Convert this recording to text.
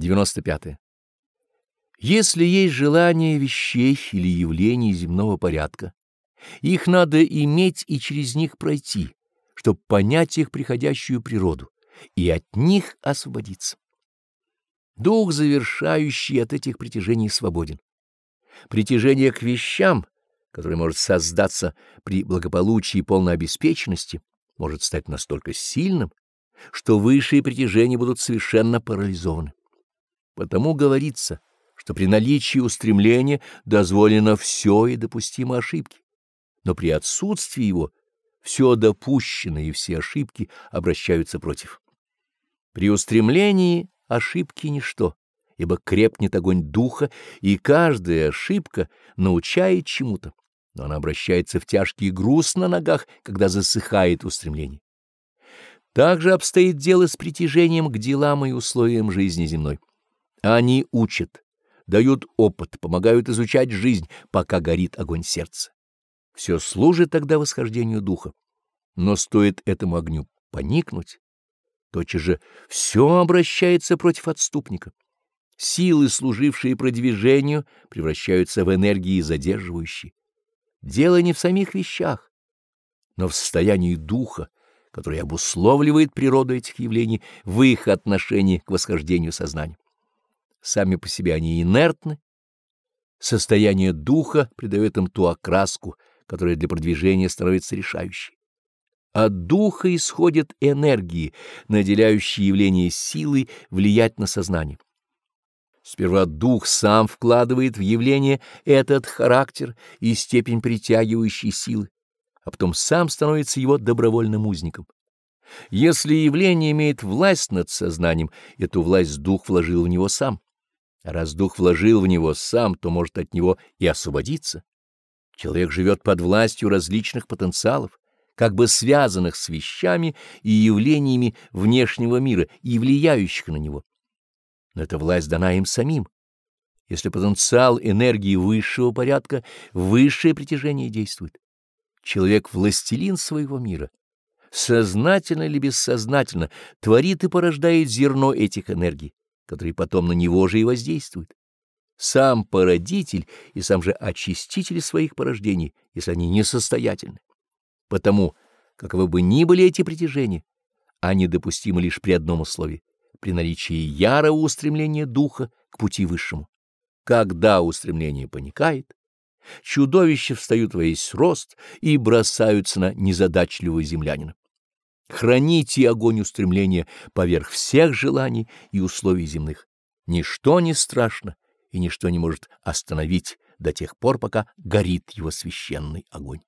95. -е. Если есть желание вещей или явлений земного порядка, их надо иметь и через них пройти, чтобы понять их приходящую природу и от них освободиться. Дух, завершающий от этих притяжений, свободен. Притяжение к вещам, которое может создаться при благополучии и полной обеспеченности, может стать настолько сильным, что высшие притяжения будут совершенно парализованы. Потому говорится, что при наличии устремления дозволено все и допустимы ошибки, но при отсутствии его все допущенное и все ошибки обращаются против. При устремлении ошибки ничто, ибо крепнет огонь духа, и каждая ошибка научает чему-то, но она обращается в тяжкий груз на ногах, когда засыхает устремление. Также обстоит дело с притяжением к делам и условиям жизни земной. Они учат, дают опыт, помогают изучать жизнь, пока горит огонь сердца. Все служит тогда восхождению духа. Но стоит этому огню поникнуть, тотчас же все обращается против отступника. Силы, служившие продвижению, превращаются в энергии задерживающие. Дело не в самих вещах, но в состоянии духа, который обусловливает природу этих явлений в их отношении к восхождению сознания. Сами по себе они инертны, состояние духа придает им ту окраску, которая для продвижения становится решающей. От духа исходят энергии, наделяющие явление силой влиять на сознание. Сперва дух сам вкладывает в явление этот характер и степень притягивающей силы, а потом сам становится его добровольным узником. Если явление имеет власть над сознанием, эту власть дух вложил в него сам. Раз дух вложил в него сам, то может от него и освободиться. Человек живет под властью различных потенциалов, как бы связанных с вещами и явлениями внешнего мира и влияющих на него. Но эта власть дана им самим. Если потенциал энергии высшего порядка, высшее притяжение действует. Человек — властелин своего мира. Сознательно или бессознательно творит и порождает зерно этих энергий, которые потом на него же и воздействуют. Сам породитель и сам же очиститель своих порождений, если они несостоятельны. Потому, каковы бы ни были эти притяжения, они допустимы лишь при одном условии — при наличии ярого устремления духа к пути высшему. Когда устремление паникает, чудовища встают во весь рост и бросаются на незадачливого землянина. Храните огонь устремления поверх всех желаний и условий земных. Ничто не страшно, и ничто не может остановить до тех пор, пока горит его священный огонь.